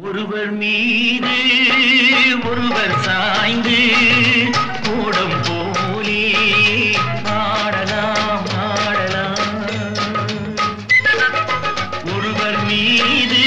ஒருவர் மீது ஒருவர் சாய்ந்து கூடம் போலே ஆடலாம் ஆடலாம். ஒருவர் மீது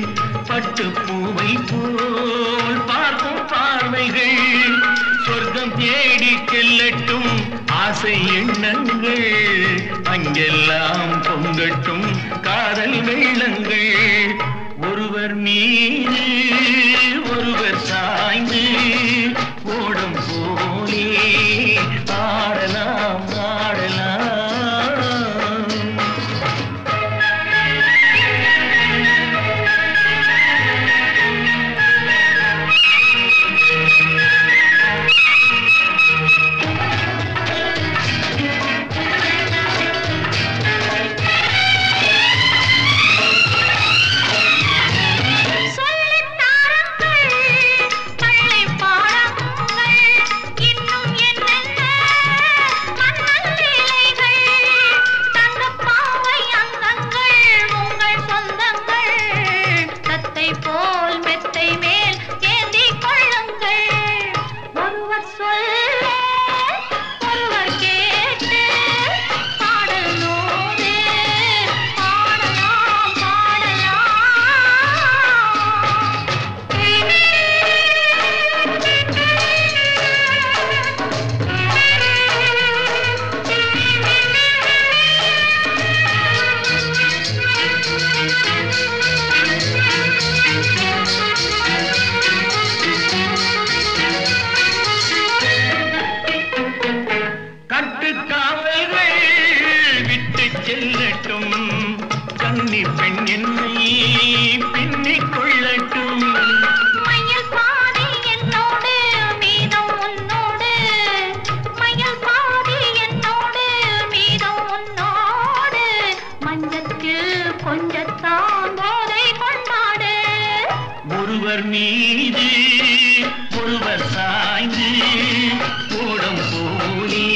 வார்த்தைகள் பட்டு பூவை போல் பார்க்கும் பார்வைகள். சொர்க்கம் தேடி செல்லட்டும் ஆசை எண்ணங்கள். அங்கெல்லாம் பொங்கட்டும் காதல் வெள்ளங்கள். ஒருவர் மீது கன்னி பெண் என்னை பின்னிக் கொள்ளட்டும் மயில் பாதி என்னோடு மீதம் உன்னோடு. மயில் பாதி என்னோடு மீதம் உன்னோடு. மஞ்சத்தில் கொஞ்சத்தான் போதை கொண்டாடு. ஒருவர் மீது ஒருவர் சாய்ந்து ஓடும் போலே